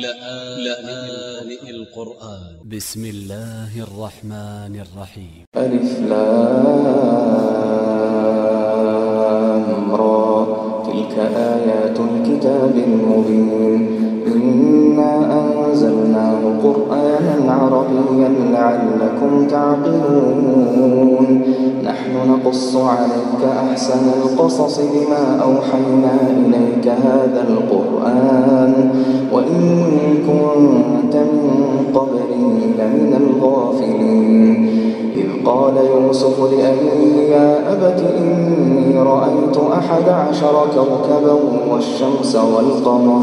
لآن القرآن. ب س م الله الرحمن الرحيم. ألف لام را. تلك آيات الكتاب المبين. إنا أنزلناه قرآنا عربيا لعلكم تعقلون نحن نقص عليك أحسن القصص بما أوحينا إليك هذا القرآن وإن كنت من قبله لمن الغافلين إذ قال يوسف لأبيه يا أبت إني رأيت أحد عشر كوكبا والشمس والقمر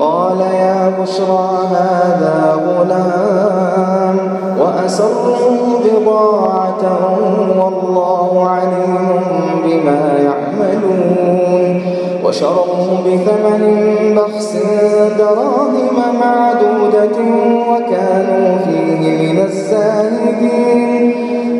قال يا بشرى هذا غلام وأسروا بضاعة والله عليم بما يعملون وشروا بثمن بخس دراهم معدودة وكانوا فيه من الزاهدين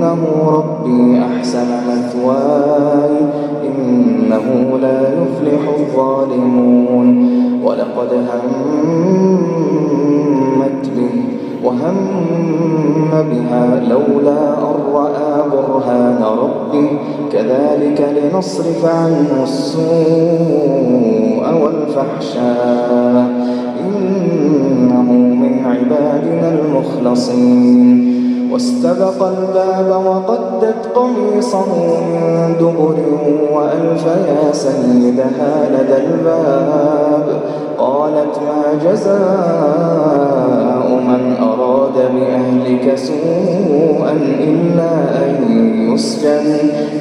إنه ربي أحسن مثواي إنه لا يفلح الظالمون. ولقد همت به وهم بها لولا أن رأى برهان ربه كذلك لنصرف عنه السوء والفحشاء. إنه من عبادنا المخلصين. واستبق الباب وقدت قميصه من دبر وألف يا سيدها لدى الباب. قالت ما جزاء من أراد بأهلك سوءا إلا أن يسجن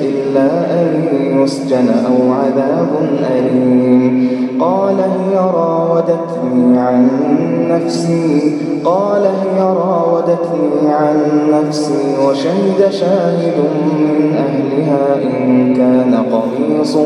إلا أن يسجن أو عذاب أليم. قال هي راودتني عن نفسي قال هي راودتني عن نفسي وشهد شاهد من أهلها إن كان قميصه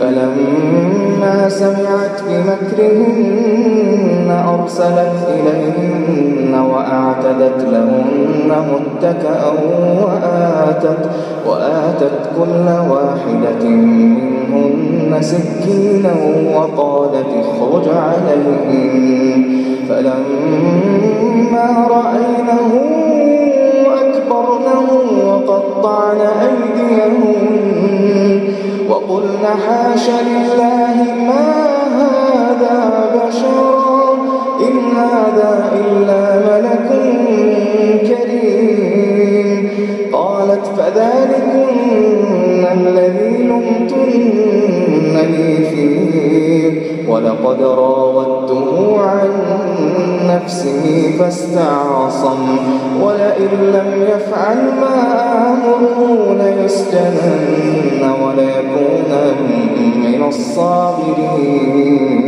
فلما سمعت بمكرهن أرسلت إليهن وأعتدت لهن متكأ وآتت, وآتت كل واحدة منهن سكينا وقالت اخرج عليهم. فلما رأينه أكبرنه وقطعن أيديهن وقلن حاش لله ما هذا بشرا إن هذا إلا ملك كريم. قالت فذلكن الذي لمتنني فيه. ولقد راودته عن نفسه فاستعصم. ولئن لم يفعل ما آمره ليسجنن وليكون من الصاغرين.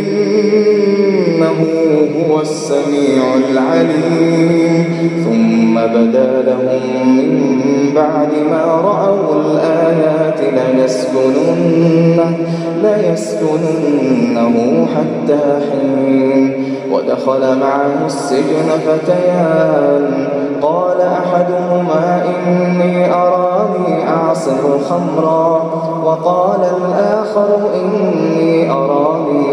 إنه هو السميع العليم. ثم بدا لهم من بعد ما رأوا الآيات ليسجننه, ليسجننه حتى حين. ودخل معه السجن فتيان. قال أحدهما إني أراني أعصر خمرا. وقال الآخر إني أراني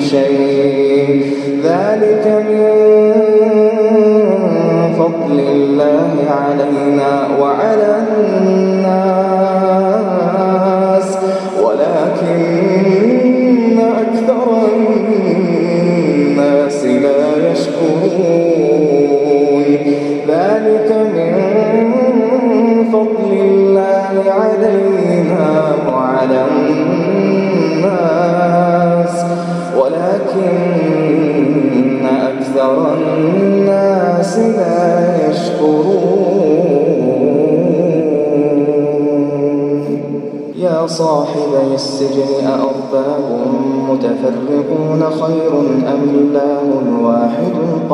شيء. ذلك من فضل الله علينا وعلى الناس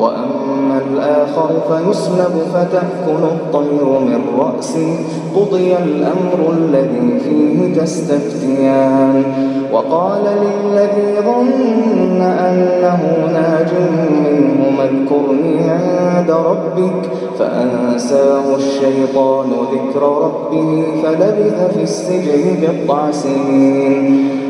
وأما الآخر فيسلب فتأكل الطير من رأسه قضي الأمر الذي فيه تستفتيان. وقال للذي ظن أنه ناج منه اذكرني عند ربك فأنساه الشيطان ذكر ربه فلبث في السجن بضع سنين.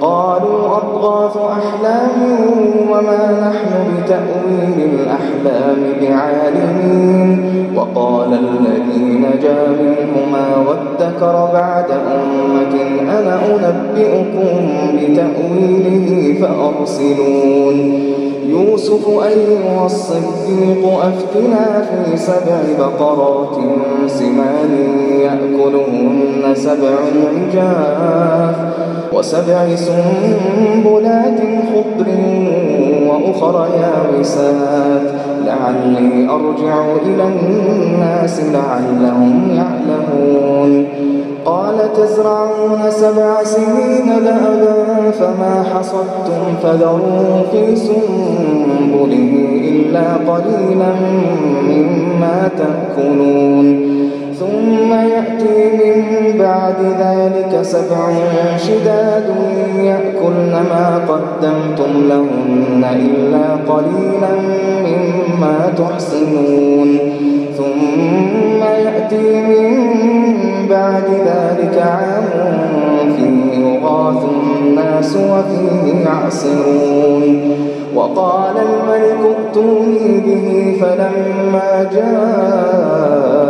قالوا أضغاث أحلام وما نحن بتأويل الأحلام بعالمين. وقال الذي نجا منهما وادكر بعد أمة أنا أنبئكم بتأويله فأرسلون. يوسف أيها الصديق أفتنا في سبع بقرات سمان يأكلهن سبع عجاف وسبع سنبلات خضر وأخر يابسات. لعلي أرجع إلى الناس لعلهم يعلمون. قال تزرعون سبع سنين دأبا فما حصدتم فذروا في سنبله إلا قليلا مما تأكلون. ثم يأتي من بعد ذلك سبع شداد يأكلن ما قدمتم لهن إلا قليلا مما تحسنون. ثم يأتي من بعد ذلك عام فيه يغاث الناس وفيه يعصرون. وقال الملك ائتوني به فلما جاءه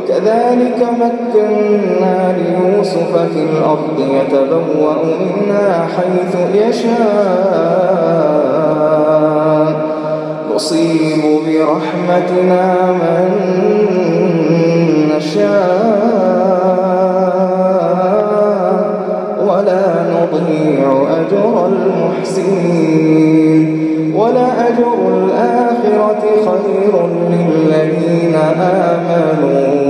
وكذلك مكنا ليوسف في الأرض يتبوأ منها حيث يشاء. نصيب برحمتنا من نشاء. ولا نضيع أجر المحسنين. ولأجر الآخرة خير للذين آمنوا.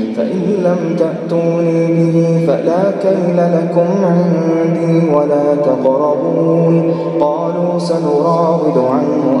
فإن لم تأتوني به فلا كيل لكم عندي ولا تقربون. قالوا سنراود عنه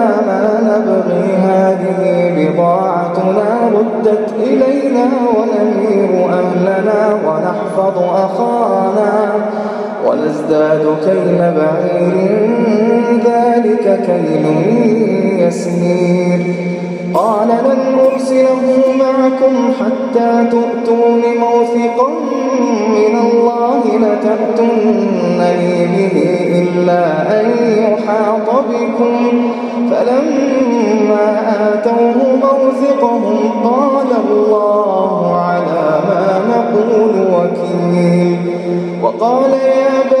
ونزداد كيل بعير ذلك كيل يسير. قال لن أرسله معكم حتى تؤتون موثقا من الله لتأتونني به إلا أن يحاط بكم. فلما آتوه موثقهم قال الله على ما نقول وكيل. وقال يا بني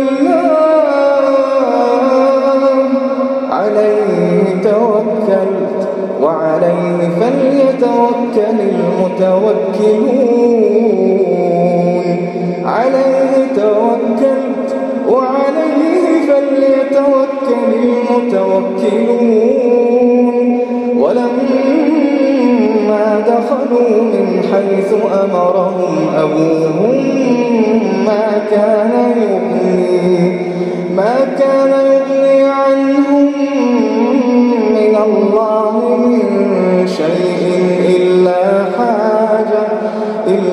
المتوكلون. عليه توكلت وعليه فليتوكل المتوكلون. ولما دخلوا من حيث أمرهم أبوهم ما كان يغني ما كان يغني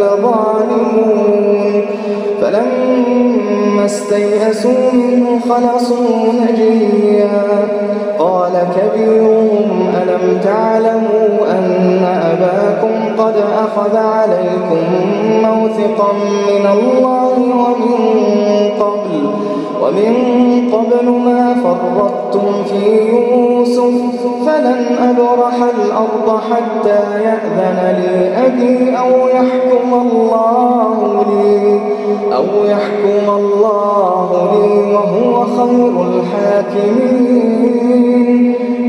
لظالمون فلما استيئسوا منه خلصوا نجيا. قال كبيرهم ألم تعلموا أن أباكم قد أخذ عليكم موثقا من الله ومن قبل ومن قبل ما فرطتم في يوسف فلن أبرح الأرض حتى يأذن لي أبي أو يحكم الله لي أو يحكم الله لي وهو خير الحاكمين.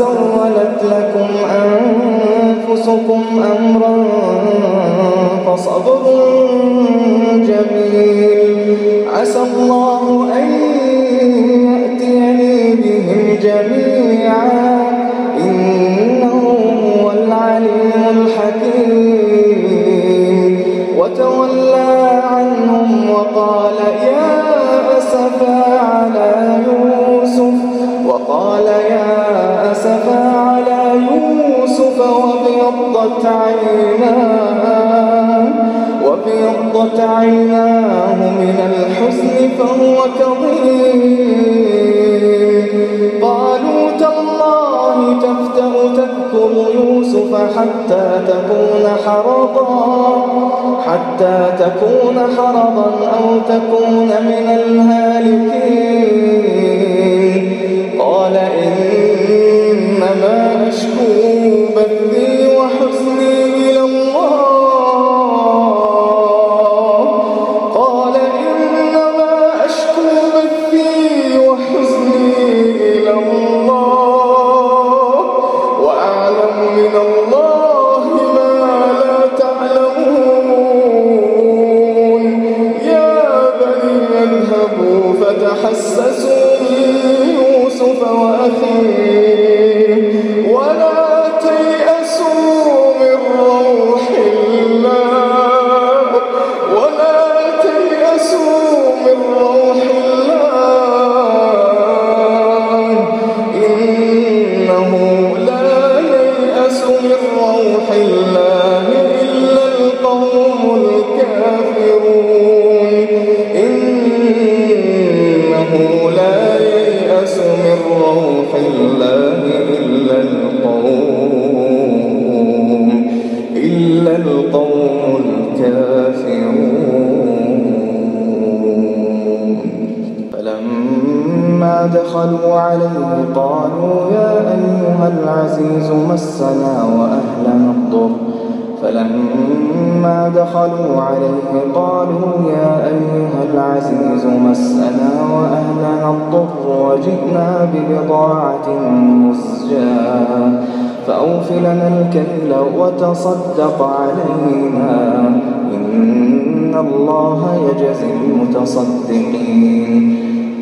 سولت لكم أنفسكم أمرا فصبر جميل. عيناه من الحزن فهو كظيم قالوا تالله تفتأ تذكر يوسف حتى تكون حرضا حتى تكون حرضا أو تكون من الهالكين قال إنما أشكو بثي مسنا وأهلنا الضر فلما دخلوا عليه قالوا يا أيها العزيز مسنا وأهلنا الضر وجئنا ببضاعة مزجاة فأوف لنا الكيل وتصدق علينا. إن الله يجزي المتصدقين.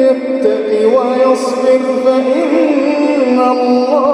يتق ويصبر فإن الله